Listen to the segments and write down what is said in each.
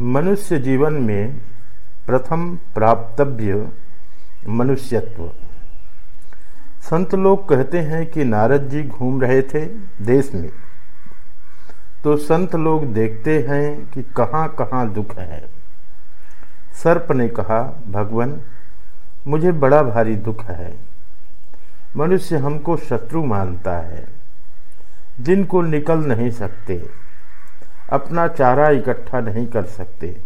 मनुष्य जीवन में प्रथम प्राप्तव्य मनुष्यत्व। संत लोग कहते हैं कि नारद जी घूम रहे थे देश में। तो संत लोग देखते हैं कि कहाँ कहाँ दुख है। सर्प ने कहा, भगवान, मुझे बड़ा भारी दुख है। मनुष्य हमको शत्रु मानता है, जिनको निकल नहीं सकते। अपना चारा इकट्ठा नहीं कर सकते।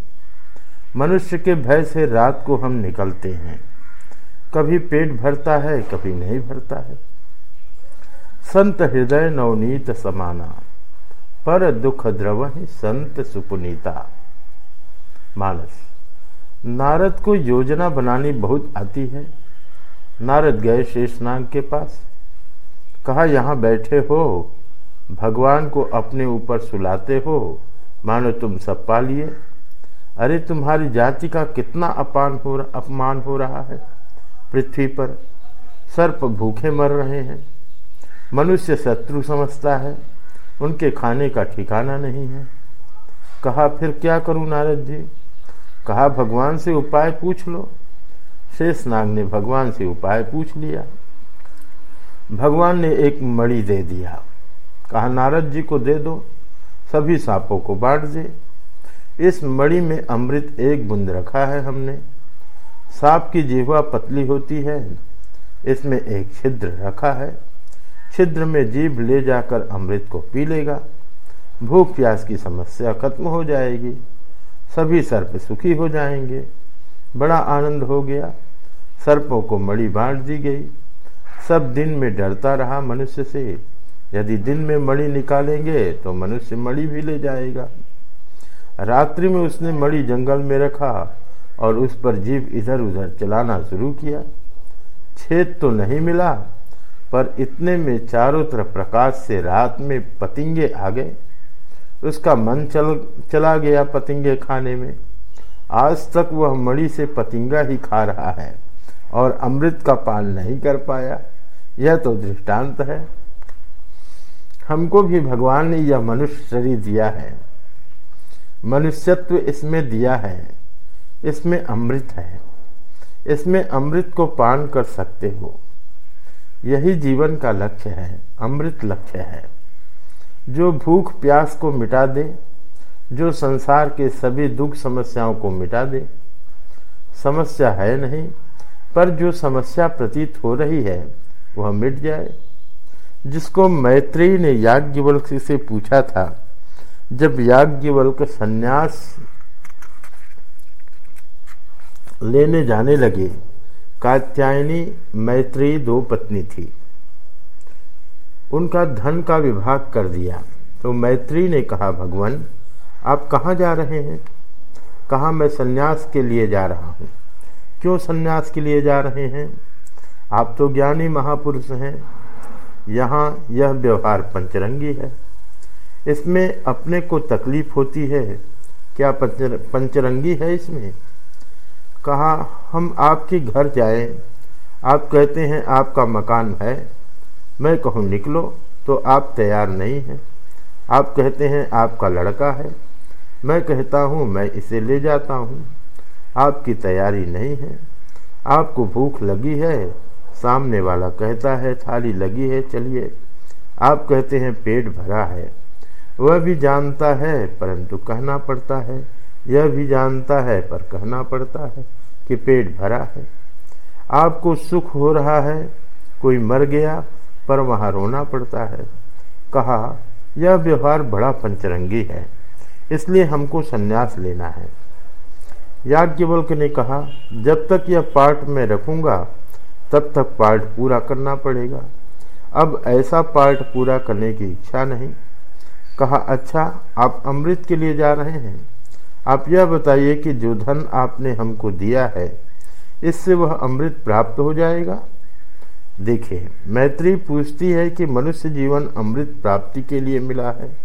मनुष्य के भय से रात को हम निकलते हैं। कभी पेट भरता है, कभी नहीं भरता है। संत हृदय नवनीत समाना, पर दुख द्रव संत सुपुनीता। मानस, नारद को योजना बनानी बहुत आती है। नारद गए शेषनाग के पास, कहा, यहाँ बैठे हो भगवान को अपने ऊपर सुलाते हो, मानो तुम सब पा लिए अरे, तुम्हारी जाति का कितना अपान हो अपमान हो रहा है। पृथ्वी पर सर्प भूखे मर रहे हैं। मनुष्य शत्रु समझता है, उनके खाने का ठिकाना नहीं है। कहा, फिर क्या करूँ नारद जी? कहा, भगवान से उपाय पूछ लो। शेष नाग ने भगवान से उपाय पूछ लिया। भगवान ने एक मणि दे दिया। कहा, नारद जी को दे दो, सभी सांपों को बांट दे। इस मणि में अमृत एक बूंद रखा है हमने। सांप की जीवा पतली होती है, इसमें एक छिद्र रखा है। छिद्र में जीभ ले जाकर अमृत को पी लेगा। भूख प्यास की समस्या खत्म हो जाएगी। सभी सर्प सुखी हो जाएँगे। बड़ा आनंद हो गया। सर्पों को मड़ी बांट दी गई। सब दिन में डरता रहा मनुष्य से। यदि दिन में मणि निकालेंगे तो मनुष्य मणि भी ले जाएगा। रात्रि में उसने मणि जंगल में रखा और उस पर जीव इधर उधर चलाना शुरू किया। छेद तो नहीं मिला, पर इतने में चारों तरफ़ प्रकाश से रात में पतिंगे आ गए। उसका मन चल, चला गया पतिंगे खाने में। आज तक वह मणि से पतिंगा ही खा रहा है और अमृत का पान नहीं कर पाया। यह तो दृष्टांत है। हमको भी भगवान ने यह मनुष्य शरीर दिया है। मनुष्यत्व इसमें दिया है। इसमें अमृत है। इसमें अमृत को पान कर सकते हो। यही जीवन का लक्ष्य है, अमृत लक्ष्य है। जो भूख प्यास को मिटा दे, जो संसार के सभी दुख समस्याओं को मिटा दे, समस्या है नहीं, पर जो समस्या प्रतीत हो रही है, वह मिट जाए। जिसको मैत्री ने याज्ञवल्क से पूछा था, जब याज्ञवल्क संन्यास लेने जाने लगे, कात्यायनी मैत्री दो पत्नी थी। उनका धन का विभाग कर दिया। तो मैत्री ने कहा, भगवान, आप कहाँ जा रहे हैं? कहा मैं सन्यास के लिए जा रहा हूँ? क्यों सन्यास के लिए जा रहे हैं? आप तो ज्ञानी महापुरुष हैं। यहाँ यह व्यवहार पंचरंगी है। इसमें अपने को तकलीफ़ होती है। क्या पंचर, पंचरंगी है इसमें? कहा, हम आपके घर जाए। आप कहते हैं आपका मकान है। मैं कहूँ, निकलो तो आप तैयार नहीं हैं। आप कहते हैं आपका लड़का है। मैं कहता हूँ, मैं इसे ले जाता हूँ। आपकी तैयारी नहीं है। आपको भूख लगी है। सामने वाला कहता है, थाली लगी है, चलिए। आप कहते हैं, पेट भरा है। वह भी जानता है, परंतु कहना पड़ता है। यह भी जानता है, पर कहना पड़ता है कि पेट भरा है। आपको सुख हो रहा है, कोई मर गया, पर वहाँ रोना पड़ता है। कहा, यह व्यवहार बड़ा पंचरंगी है, इसलिए हमको संन्यास लेना है। याज्ञवल्क ने कहा, जब तक यह पाठ में रखूँगा तब तक पाठ पूरा करना पड़ेगा। अब ऐसा पाठ पूरा करने की इच्छा नहीं। कहा अच्छा आप अमृत के लिए जा रहे हैं। आप यह बताइए कि जो धन आपने हमको दिया है, इससे वह अमृत प्राप्त हो जाएगा? देखिए, मैत्री पूछती है कि मनुष्य जीवन अमृत प्राप्ति के लिए मिला है।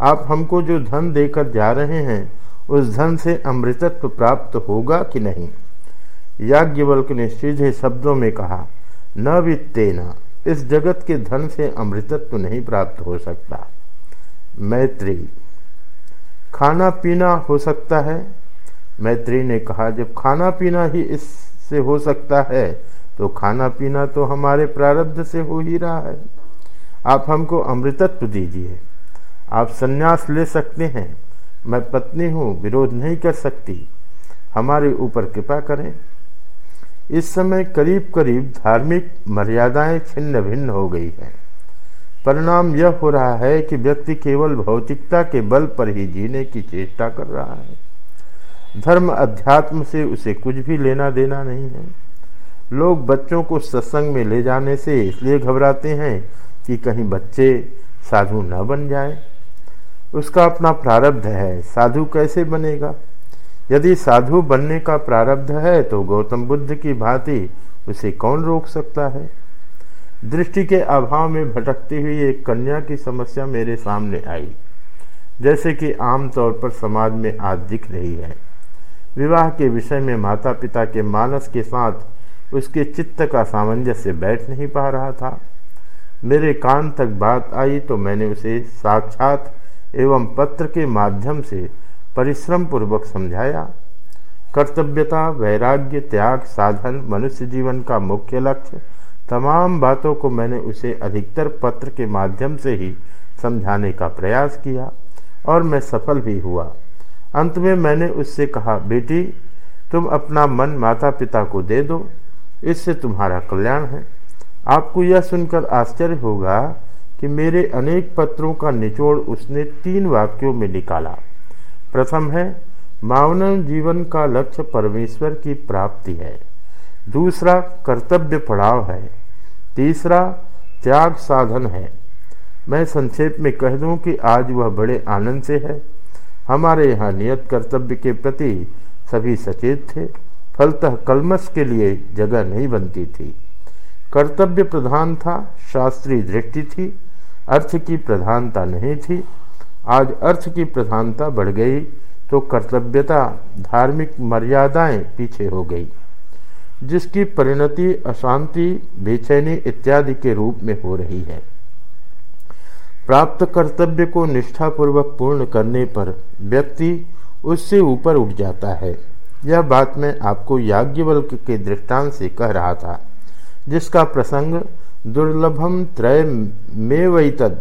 आप हमको जो धन देकर जा रहे हैं, उस धन से अमृतत्व प्राप्त होगा कि नहीं? याज्ञवल्क ने सीधे शब्दों में कहा, न वित्तेना, इस जगत के धन से अमृतत्व नहीं प्राप्त हो सकता। मैत्री, खाना पीना हो सकता है? मैत्री ने कहा, जब खाना पीना ही इससे हो सकता है तो खाना पीना तो हमारे प्रारब्ध से हो ही रहा है। आप हमको अमृतत्व दीजिए। आप संन्यास ले सकते हैं। मैं पत्नी हूँ, विरोध नहीं कर सकती। हमारे ऊपर कृपा करें। इस समय करीब करीब धार्मिक मर्यादाएँ छिन्न भिन्न हो गई हैं। परिणाम यह हो रहा है कि व्यक्ति केवल भौतिकता के बल पर ही जीने की चेष्टा कर रहा है। धर्म अध्यात्म से उसे कुछ भी लेना देना नहीं है। लोग बच्चों को सत्संग में ले जाने से इसलिए घबराते हैं कि कहीं बच्चे साधु न बन जाए। उसका अपना प्रारब्ध है, साधु कैसे बनेगा? यदि साधु बनने का प्रारब्ध है तो गौतम बुद्ध की भांति उसे कौन रोक सकता है? दृष्टि के अभाव में भटकती हुई एक कन्या की समस्या मेरे सामने आई, जैसे कि आमतौर पर समाज में आज दिख रही है। विवाह के विषय में माता पिता के मानस के साथ उसके चित्त का सामंजस्य बैठ नहीं पा रहा था। मेरे कान तक बात आई तो मैंने उसे साक्षात एवं पत्र के माध्यम से परिश्रम पूर्वक समझाया, कर्तव्यता, वैराग्य, त्याग, साधन, मनुष्य जीवन का मुख्य लक्ष्य, तमाम बातों को मैंने उसे अधिकतर पत्र के माध्यम से ही समझाने का प्रयास किया और मैं सफल भी हुआ। अंत में मैंने उससे कहा, बेटी, तुम अपना मन माता पिता को दे दो, इससे तुम्हारा कल्याण है। आपको यह सुनकर आश्चर्य होगा कि मेरे अनेक पत्रों का निचोड़ उसने तीन वाक्यों में निकाला। प्रथम है, मानव जीवन का लक्ष्य परमेश्वर की प्राप्ति है। दूसरा, कर्तव्य पड़ाव है। तीसरा, त्याग साधन है। मैं संक्षेप में कह दूँ कि आज वह बड़े आनंद से है। हमारे यहाँ नियत कर्तव्य के प्रति सभी सचेत थे। फलतः कलमस के लिए जगह नहीं बनती थी। कर्तव्य प्रधान था, शास्त्रीय दृष्टि थी, अर्थ की प्रधानता नहीं थी। आज अर्थ की प्रधानता बढ़ गई तो कर्तव्यता, धार्मिक मर्यादाएँ पीछे हो गई, जिसकी परिणति अशांति, बेचैनी इत्यादि के रूप में हो रही है। प्राप्त कर्तव्य को निष्ठापूर्वक पूर्ण करने पर व्यक्ति उससे ऊपर उठ जाता है। यह बात मैं आपको याज्ञवल्क के दृष्टांत से कह रहा था, जिसका प्रसंग दुर्लभम त्रय में वैतद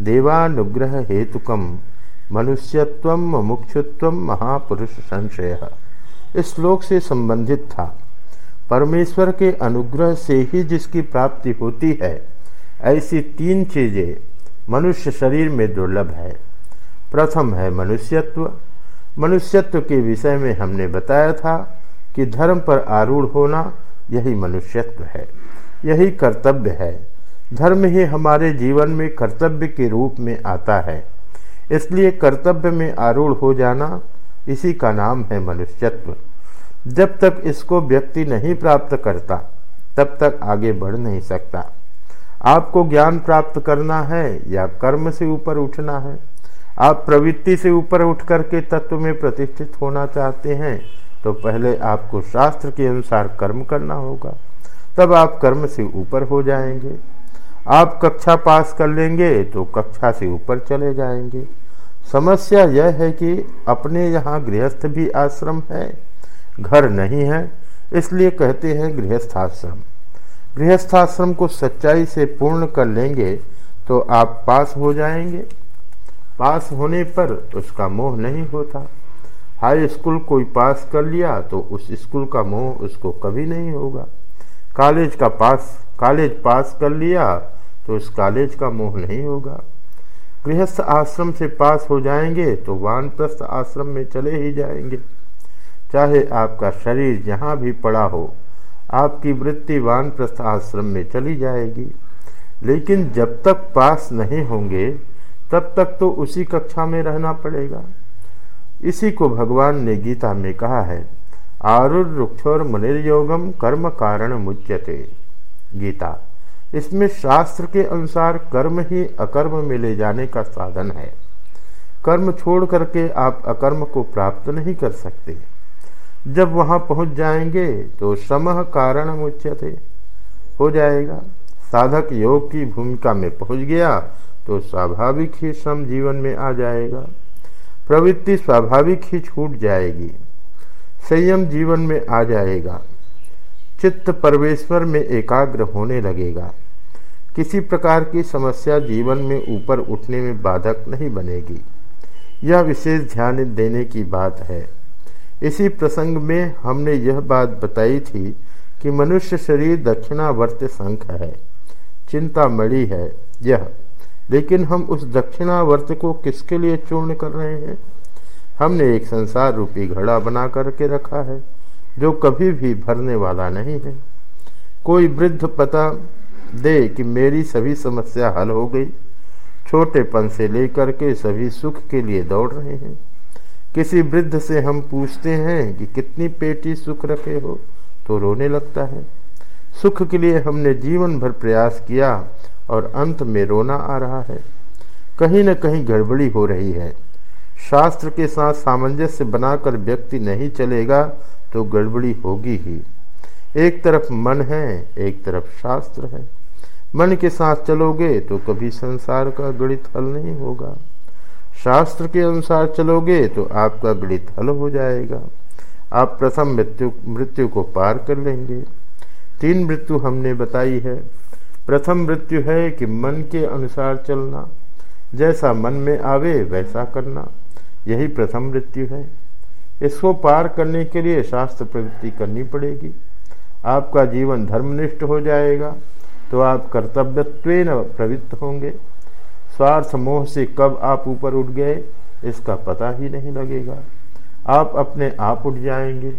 देवानुग्रह हेतुकम मनुष्यत्व मुक्षुत्व महापुरुष संशय इस श्लोक से संबंधित था। परमेश्वर के अनुग्रह से ही जिसकी प्राप्ति होती है, ऐसी तीन चीज़ें मनुष्य शरीर में दुर्लभ है। प्रथम है मनुष्यत्व। मनुष्यत्व के विषय में हमने बताया था कि धर्म पर आरूढ़ होना यही मनुष्यत्व है। यही कर्तव्य है। धर्म ही हमारे जीवन में कर्तव्य के रूप में आता है। इसलिए कर्तव्य में आरूढ़ हो जाना इसी का नाम है मनुष्यत्व। जब तक इसको व्यक्ति नहीं प्राप्त करता, तब तक आगे बढ़ नहीं सकता। आपको ज्ञान प्राप्त करना है या कर्म से ऊपर उठना है? आप प्रवृत्ति से ऊपर उठ करके तत्व में प्रतिष्ठित होना चाहते हैं तो पहले आपको शास्त्र के अनुसार कर्म करना होगा। तब आप कर्म से ऊपर हो जाएँगे। आप कक्षा पास कर लेंगे तो कक्षा से ऊपर चले जाएँगे। समस्या यह है कि अपने यहाँ गृहस्थ भी आश्रम है, घर नहीं है, इसलिए कहते हैं गृहस्थाश्रम। गृहस्थाश्रम को सच्चाई से पूर्ण कर लेंगे तो आप पास हो जाएँगे। पास होने पर उसका मोह नहीं होता। हाई स्कूल कोई पास कर लिया तो उस स्कूल का मोह उसको कभी नहीं होगा। कॉलेज का पास, कॉलेज पास कर लिया तो उस कॉलेज का मोह नहीं होगा। गृहस्थ आश्रम से पास हो जाएँगे तो वानप्रस्थ आश्रम में चले ही जाएँगे। चाहे आपका शरीर जहाँ भी पड़ा हो, आपकी वृत्ति वानप्रस्थ आश्रम में चली जाएगी। लेकिन जब तक पास नहीं होंगे, तब तक तो उसी कक्षा में रहना पड़ेगा। इसी को भगवान ने गीता में कहा है आरुरुक्षोर मुनिर्योगम कर्म कारण मुच्यते। गीता इसमें शास्त्र के अनुसार कर्म ही अकर्म में ले जाने का साधन है। कर्म छोड़ करके आप अकर्म को प्राप्त नहीं कर सकते। जब वहाँ पहुँच जाएँगे तो श्रम कारण मुच्यते। हो जाएगा। साधक योग की भूमिका में पहुँच गया तो स्वाभाविक ही श्रम जीवन में आ जाएगा। प्रवृत्ति स्वाभाविक ही छूट जाएगी। संयम जीवन में आ जाएगा। चित्त परमेश्वर में एकाग्र होने लगेगा। किसी प्रकार की समस्या जीवन में ऊपर उठने में बाधक नहीं बनेगी। यह विशेष ध्यान देने की बात है। इसी प्रसंग में हमने यह बात बताई थी कि मनुष्य शरीर दक्षिणावर्त संख है। चिंता मड़ी है यह। लेकिन हम उस दक्षिणावर्त को किसके लिए चूर्ण कर रहे हैं? हमने एक संसार रूपी घड़ा बना करके रखा है। जो कभी भी भरने वाला नहीं है। कोई वृद्ध पता दे कि मेरी सभी समस्या हल हो गई। छोटेपन से लेकर के सभी सुख के लिए दौड़ रहे हैं। किसी वृद्ध से हम पूछते हैं कि कितनी पेटी सुख रखे हो तो रोने लगता है। सुख के लिए हमने जीवन भर प्रयास किया और अंत में रोना आ रहा है। कहीं न कहीं गड़बड़ी हो रही है। शास्त्र के साथ सामंजस्य बनाकर व्यक्ति नहीं चलेगा तो गड़बड़ी होगी ही। एक तरफ़ मन है, एक तरफ़ शास्त्र है। मन के साथ चलोगे तो कभी संसार का गणित हल नहीं होगा। शास्त्र के अनुसार चलोगे तो आपका गणित हल हो जाएगा। आप प्रथम मृत्यु मृत्यु को पार कर लेंगे। तीन मृत्यु हमने बताई है। प्रथम मृत्यु है कि मन के अनुसार चलना। जैसा मन में आवे, वैसा करना। यही प्रथम मृत्यु है। इसको पार करने के लिए शास्त्र प्रवृत्ति करनी पड़ेगी। आपका जीवन धर्मनिष्ठ हो जाएगा तो आप कर्तव्यत्व प्रवृत्त होंगे। स्वार्थ मोह से कब आप ऊपर उठ गए, इसका पता ही नहीं लगेगा। आप अपने आप उठ जाएँगे।